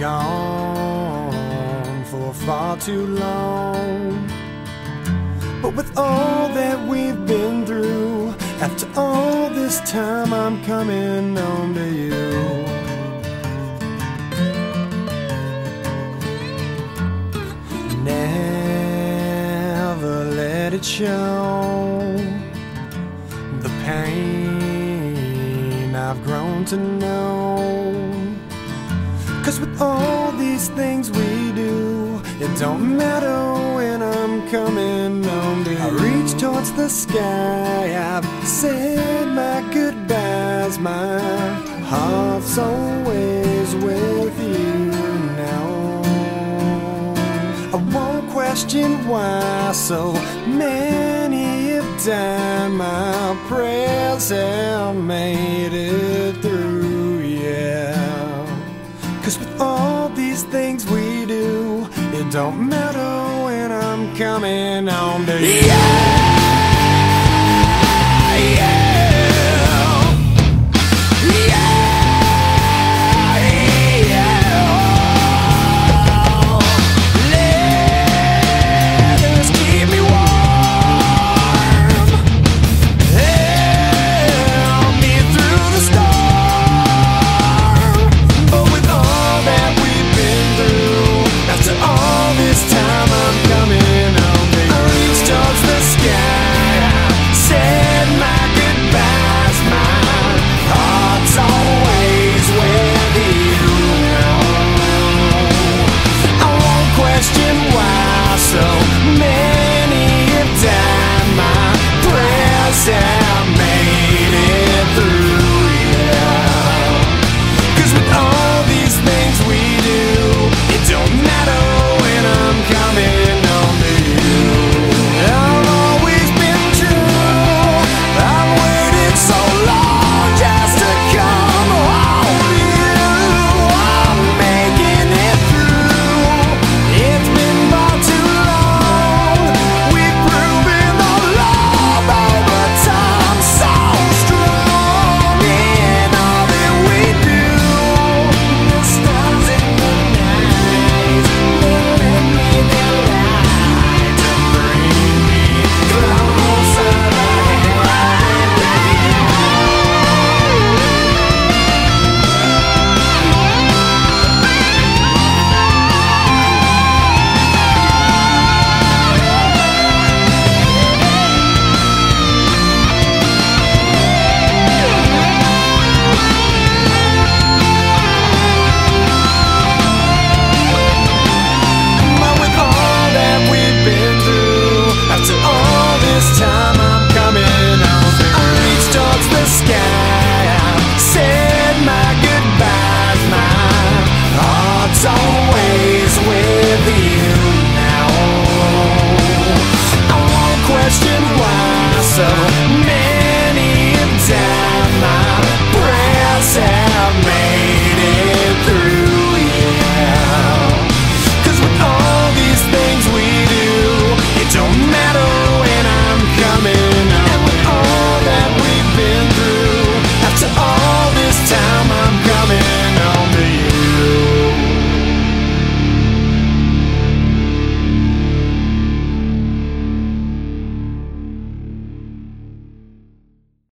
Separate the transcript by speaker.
Speaker 1: gone for far too long. But with all that we've been through, after all this time, I'm coming home to you. Never let it show the pain I've grown to know. Cause with all these things we do, it don't matter when I'm coming home. I reach towards the sky, I've said my goodbyes, my heart's always with you now. I won't question why so many have died, my prayers have made it. Cause with all these things we do, it don't matter when I'm coming home to you. Yeah! now